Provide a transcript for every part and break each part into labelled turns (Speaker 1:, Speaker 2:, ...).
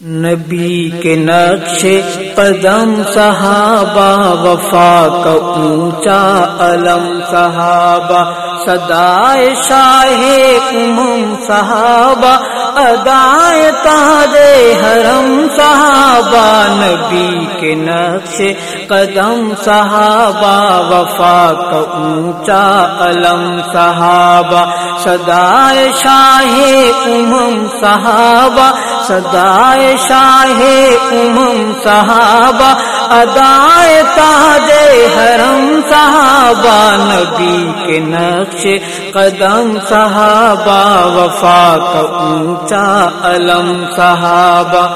Speaker 1: نبی کے نقش قدم صحابہ، وفا کا اونچا علم صحابہ سدائے شاہ امم صحابہ، ادائے تاج حرم صحابہ نبی کے نقش قدم صحابہ وفا کا اونچا علم صحابہ سدائے شاہ امم صحابہ سدائے شاہ امم صحابہ ادائے تاج حرم صحابہ نبی کے نقش قدم صحابہ وفا کا اونچا علم صحابہ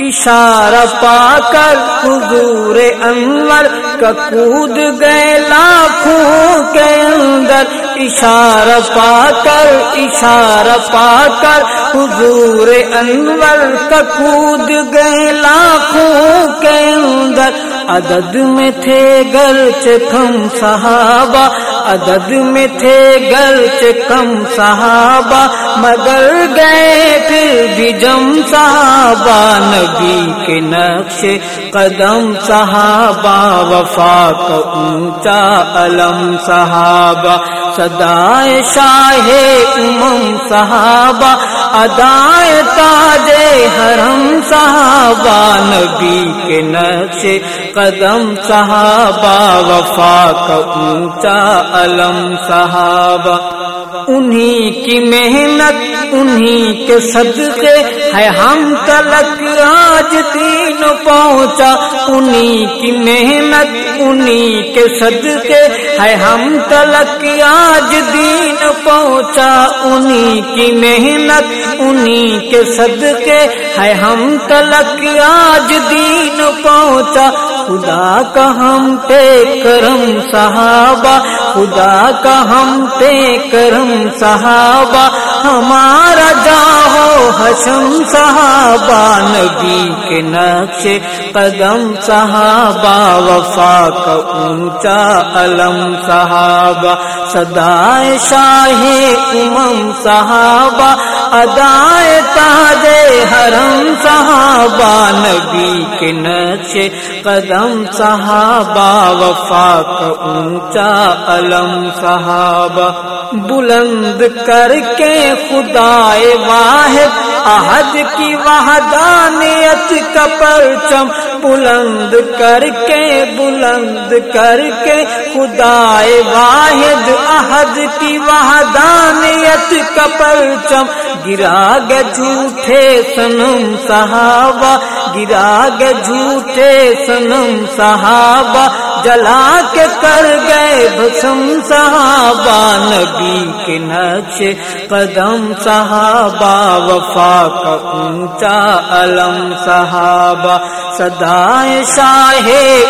Speaker 1: اشارہ پا کر، حضور انور کا کود گئے لاکھوں کے اندر۔ اشارہ پا کر، اشارہ پا کر، حضور انور کا کود گئے لاکھوں کے اندر۔ عدد میں تھے گرچ کم صحابہ عدد میں تھے گرچ کم صحابہ، مگر گئے پھر بھی جم صحابہ، نبی کے نقش قدم صحابہ وفا کا اونچا علم صحابہ سدائے شاہ امم صحابہ ادائے تاج حرم صحابہ نبی کے نقش قدم صحابہ وفا کا اونچا علم صحابہ۔ انہی کی محنت، انہی کے صدقے۔ ہے ہم تلک آج دین پہنچا۔ انہی کی محنت، انہی کے صدقے۔ ہے ہم تلک آج دین پہنچا۔ انہی کی محنت، انہی کے صدقے۔ ہے ہم تلک آج دین پہنچا۔ خدا کا ہم پہ کرم صحابہ، خدا کا ہم پہ کرم صحابہ۔ ہمارا جاہو حسم صحابہ، نبی کے نقش قدم صحابہ۔ وفا کا اونچا علم صحابہ۔ سدائے شاہ امم صحابہ۔ ادائے تاج حرم صحابہ نبی کے نقش قدم صحابہ، وفا کا اونچا علم صحابہ۔ بلند کر کے خدائے واحد، عہد کی وحدانیت کا پرچم۔ بلند کر کے بلند کر کے خدائے واحد عہد کی وحدانیت کا پرچم۔ گرا گے جھوٹے سنم صحابہ، گرا گے جھوٹے سنم صحابہ۔ جلا کے کر گئے بسم صحابہ، نبی کے نقش قدم، صحابہ، وفا کا اونچا علم، صحابہ سدائے شاہ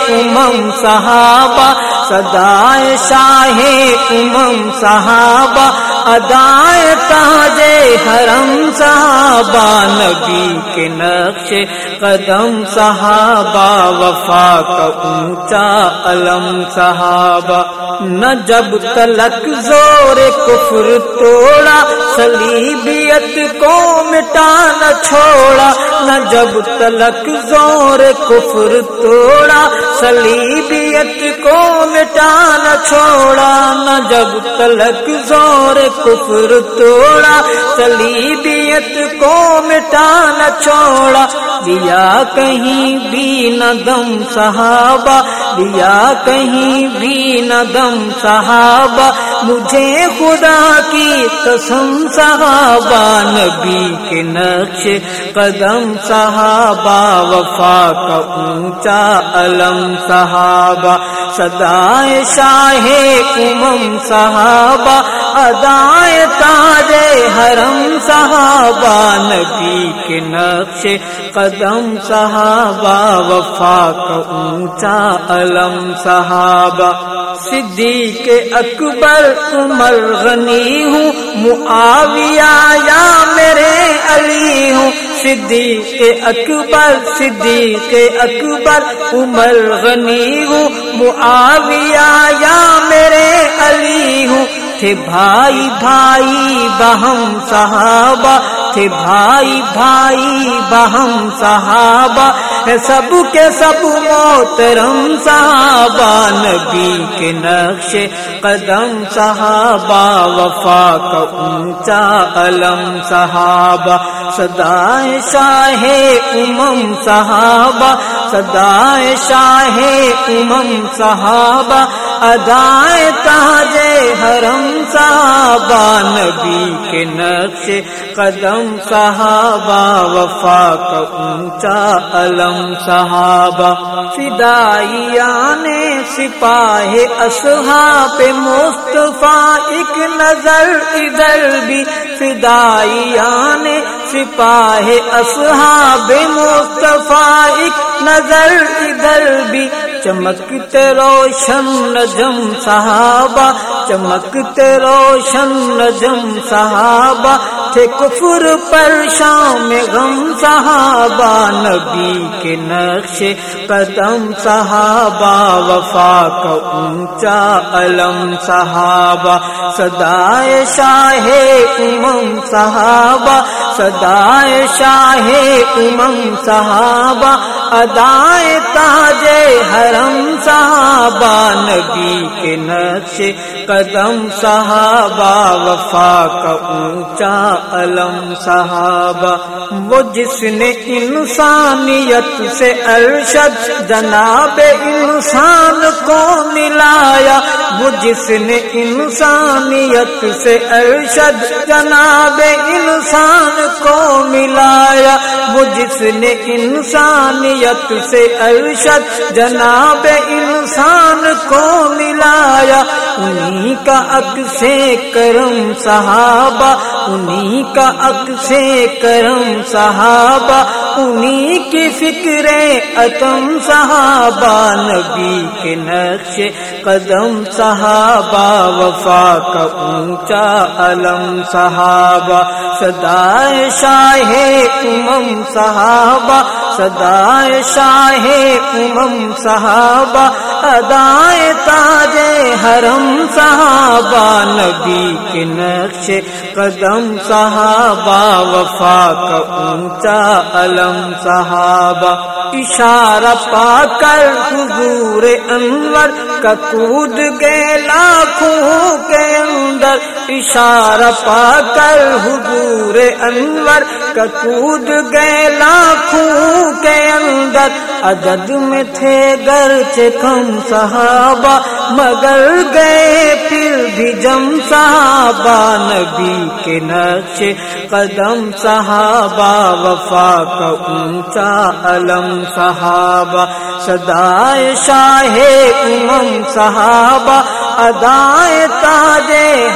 Speaker 1: امم، صحابہ سدائے شاہ امم، صحابہ ادائے تاج حرم صحابہ، نبی کے نقش قدم، صحابہ وفا کا اونچا علم، صحابہ نہ جب تلک زور کفر توڑا، سلیبیت کو مٹانا چھوڑا، نہ جب تلک زور کفر توڑا سلیبیت کو مٹانا چھوڑا نہ جب تلک زور کفر توڑا سلیبیت کو مٹانا چھوڑا دیا کہیں بھی نہ دم صحابہ دیا کہیں بھی نہ دم صحابہ، مجھے خدا کی قسم صحابہ، نبی کے نقش قدم صحابہ، وفا کا اونچا علم صحابہ سدائے شاہ امم صحابہ ادائے تاج حرم صحابہ، نبی کے نقش قدم صحابہ، وفا کا اونچا علم صحابہ۔ صدیق اکبر، عمر غنی ہوں، معاویہ یا میرے علی ہوں۔ صدیق اکبر صدیق اکبر، عمر غنی ہوں، معاویہ یا میرے علی تھے بھائی بھائی بہم صحابہ، تھے بھائی بھائی بہم صحابہ۔ سب کے سب محترم صحابہ، نبی کے نقش قدم صحابہ، وفا کا اونچا علم صحابہ۔ سدائے شاہ امم صحابہ سدائے شاہ امم صحابہ۔ ادائے تاج نبی کے نقش قدم صحابہ وفا کا اونچا علم صحابہ فدائیان سپاہ اصحاب مصطفیٰ ایک نظر ادھر بھی فدائیان سپاہ اصحاب مصطفیٰ ایک نظر ادھر بھی چمکتے روشن نجم صحابہ، چمکتے روشن نجم صحابہ، تھے کفر پر شام غم صحابہ، نبی کے نقش قدم صحابہ، وفا کا اونچا علم صحابہ سدائے شاہ امم صحابہ سدائے شاہ امم صحابہ ادائے تاج حرم صحابہ، نبی کے نقش قدم، صحابہ وفا کا اونچا علم، صحابہ وہ جس نے انسانیت سے ارشد، جناب انسان کو ملایا، وہ جس نے انسانیت سے ارشد، جناب انسان کو ملایا۔ وہ جس نے انسانیت سے ارشد جناب انسان کو ملایا، انہی کا اکس کرم صحابہ، انہی کا اکس کرم صحابہ، انہی کی فکر اتم صحابہ نبی کے نقش قدم صحابہ وفا کا اونچا علم صحابہ سدائے شاہ امم صحابہ سدائے شاہ امم صحابہ ادائے تاج حرم صحابہ، نبی کے نقش قدم، صحابہ وفا کا اونچا علم، صحابہ اشارہ پا کر حضور انور کا کود گئے لاکھوں کے اندر اشارہ پا کر حضور انور کا کود گئے لاکھوں کے اندر عدد میں تھے گرچہ کم صحابہ، مگر گئے پھر بھی جم صحابہ، نبی کے نقش قدم صحابہ، وفا کا اونچا علم صحابہ سدائے شاہ امم صحابہ، ادائے تاج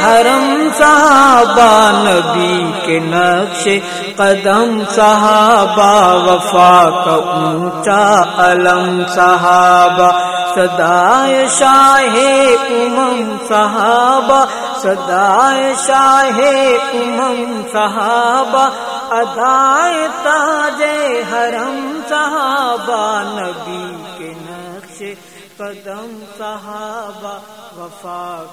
Speaker 1: حرم صحابہ، نبی کے نقش قدم صحابہ، وفا کا اونچا علم صحابہ سدائے شاہ امم صحابہ سدائے شاہ امم صحابہ، ادائے تاج حرم صحابہ، نبی کے نقش قدم صحابہ وفا